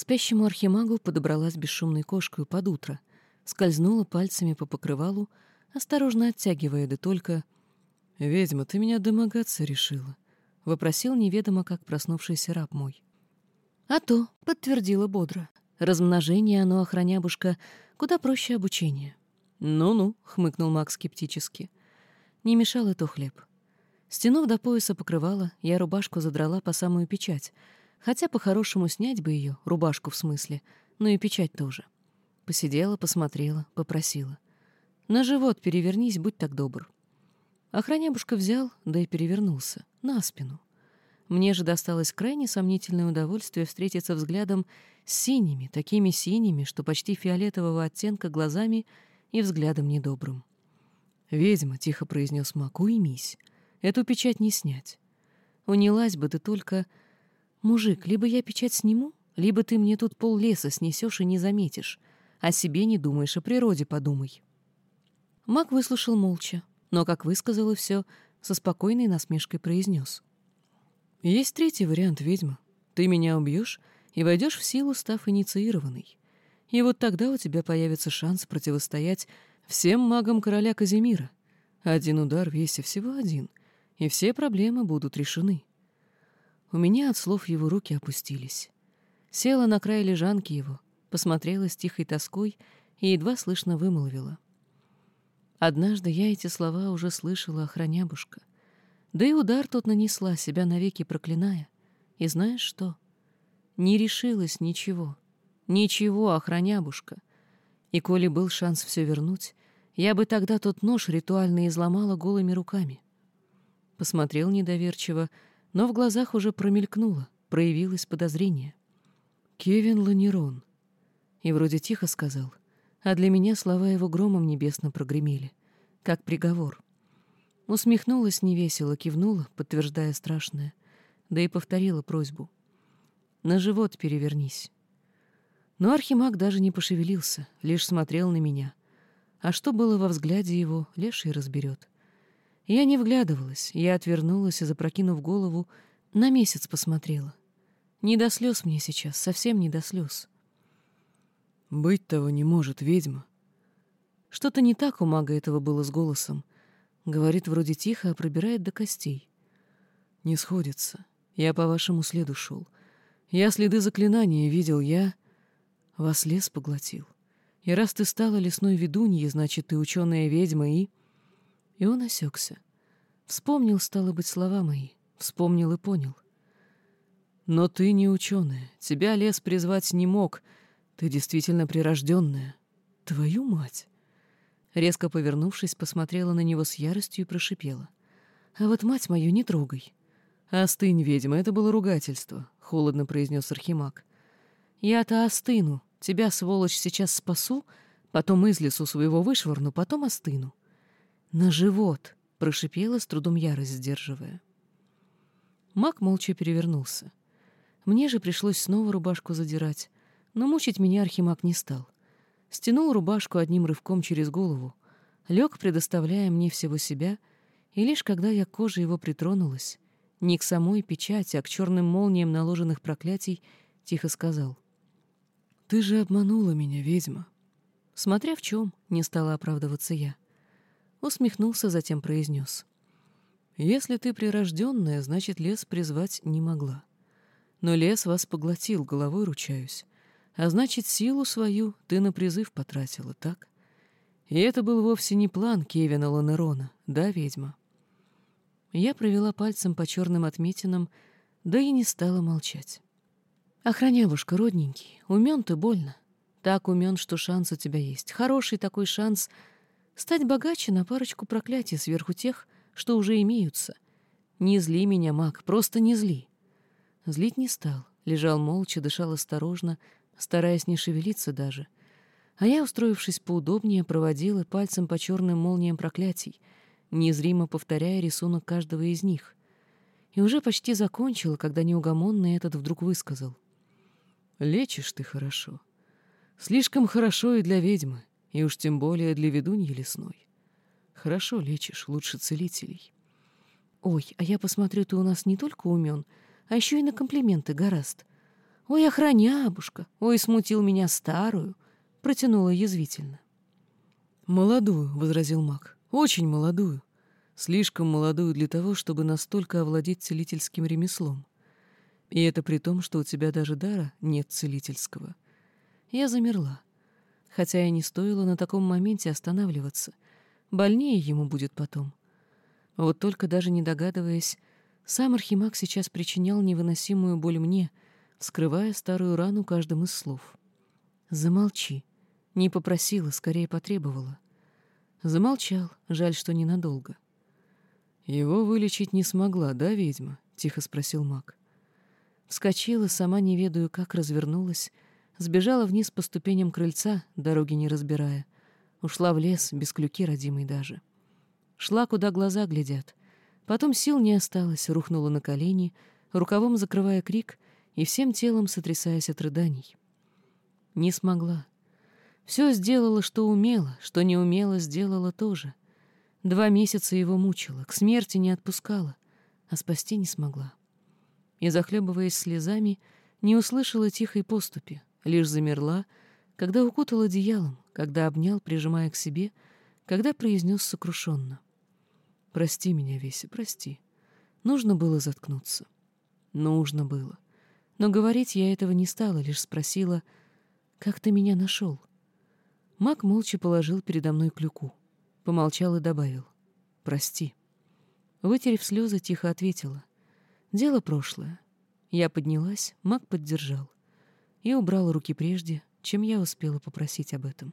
спящему архимагу подобралась бесшумной кошкой под утро, скользнула пальцами по покрывалу, осторожно оттягивая, да только... «Ведьма, ты меня домогаться решила», — вопросил неведомо как проснувшийся раб мой. «А то», — подтвердила бодро, — «размножение оно, охранябушка, куда проще обучения». «Ну-ну», — хмыкнул Макс скептически. Не мешал это хлеб. Стянув до пояса покрывала, я рубашку задрала по самую печать, хотя по-хорошему снять бы ее, рубашку в смысле, но и печать тоже. Посидела, посмотрела, попросила. «На живот перевернись, будь так добр». Охранябушка взял, да и перевернулся, на спину. Мне же досталось крайне сомнительное удовольствие встретиться взглядом с синими, такими синими, что почти фиолетового оттенка глазами и взглядом недобрым. «Ведьма», — тихо произнес Мак, — «уймись. Эту печать не снять. Унялась бы ты только... Мужик, либо я печать сниму, либо ты мне тут пол леса снесешь и не заметишь. О себе не думаешь, о природе подумай. Маг выслушал молча, но, как высказал и все, со спокойной насмешкой произнес. Есть третий вариант, ведьма. Ты меня убьешь и войдешь в силу, став инициированной. И вот тогда у тебя появится шанс противостоять всем магам короля Казимира. Один удар весе всего один — и все проблемы будут решены. У меня от слов его руки опустились. Села на край лежанки его, посмотрела с тихой тоской и едва слышно вымолвила. Однажды я эти слова уже слышала, охранябушка. Да и удар тот нанесла, себя навеки проклиная. И знаешь что? Не решилась ничего. Ничего, охранябушка. И коли был шанс все вернуть, я бы тогда тот нож ритуально изломала голыми руками посмотрел недоверчиво, но в глазах уже промелькнуло, проявилось подозрение. «Кевин Ланерон». И вроде тихо сказал, а для меня слова его громом небесно прогремели, как приговор. Усмехнулась невесело, кивнула, подтверждая страшное, да и повторила просьбу. «На живот перевернись». Но Архимаг даже не пошевелился, лишь смотрел на меня. А что было во взгляде его, леший разберет. Я не вглядывалась, я отвернулась и, запрокинув голову, на месяц посмотрела. Не до слез мне сейчас, совсем не до слез. «Быть того не может, ведьма». Что-то не так у мага этого было с голосом. Говорит вроде тихо, а пробирает до костей. «Не сходится. Я по вашему следу шел. Я следы заклинания видел, я... Вас лес поглотил. И раз ты стала лесной ведуньей, значит, ты ученая ведьма и...» И он осекся. Вспомнил, стало быть, слова мои. Вспомнил и понял. Но ты не ученая. Тебя лес призвать не мог. Ты действительно прирожденная. Твою мать! Резко повернувшись, посмотрела на него с яростью и прошипела. «А вот мать мою не трогай». «Остынь, ведьма, это было ругательство», — холодно произнес Архимаг. «Я-то остыну. Тебя, сволочь, сейчас спасу, потом из лесу своего вышвырну, потом остыну. «На живот!» — прошипела, с трудом ярость сдерживая. Мак молча перевернулся. Мне же пришлось снова рубашку задирать, но мучить меня Архимаг не стал. Стянул рубашку одним рывком через голову, лег, предоставляя мне всего себя, и лишь когда я к коже его притронулась, не к самой печати, а к черным молниям наложенных проклятий, тихо сказал. «Ты же обманула меня, ведьма!» Смотря в чем, не стала оправдываться я усмехнулся, затем произнес. «Если ты прирожденная, значит, лес призвать не могла. Но лес вас поглотил, головой ручаюсь. А значит, силу свою ты на призыв потратила, так? И это был вовсе не план Кевина Ланерона, да, ведьма?» Я провела пальцем по черным отметинам, да и не стала молчать. «Охранявушка, родненький, умен ты больно. Так умен, что шанс у тебя есть. Хороший такой шанс — Стать богаче на парочку проклятий сверху тех, что уже имеются. Не зли меня, маг, просто не зли. Злить не стал, лежал молча, дышал осторожно, стараясь не шевелиться даже. А я, устроившись поудобнее, проводила пальцем по черным молниям проклятий, незримо повторяя рисунок каждого из них. И уже почти закончила, когда неугомонный этот вдруг высказал. «Лечишь ты хорошо. Слишком хорошо и для ведьмы и уж тем более для ведуньи лесной. Хорошо лечишь, лучше целителей. Ой, а я посмотрю, ты у нас не только умен, а еще и на комплименты гораст. «Ой, охранябушка! Ой, смутил меня старую!» — протянула язвительно. «Молодую», — возразил маг, — «очень молодую. Слишком молодую для того, чтобы настолько овладеть целительским ремеслом. И это при том, что у тебя даже дара нет целительского». Я замерла. Хотя и не стоило на таком моменте останавливаться. Больнее ему будет потом. Вот только даже не догадываясь, сам Архимаг сейчас причинял невыносимую боль мне, скрывая старую рану каждым из слов. «Замолчи». Не попросила, скорее потребовала. Замолчал, жаль, что ненадолго. «Его вылечить не смогла, да, ведьма?» — тихо спросил маг. Вскочила, сама не ведаю, как развернулась, сбежала вниз по ступеням крыльца, дороги не разбирая. Ушла в лес, без клюки родимой даже. Шла, куда глаза глядят, Потом сил не осталось, рухнула на колени, рукавом закрывая крик и всем телом сотрясаясь от рыданий. Не смогла. Все сделала, что умела, что не умела, сделала тоже. Два месяца его мучила, к смерти не отпускала, а спасти не смогла. И, захлебываясь слезами, не услышала тихой поступи, лишь замерла, когда укутал одеялом, когда обнял, прижимая к себе, когда произнес сокрушенно — Прости меня, Веся, прости. Нужно было заткнуться. Нужно было. Но говорить я этого не стала, лишь спросила, «Как ты меня нашел?» Мак молча положил передо мной клюку. Помолчал и добавил, «Прости». Вытерев слезы, тихо ответила, «Дело прошлое». Я поднялась, Мак поддержал и убрал руки прежде, чем я успела попросить об этом.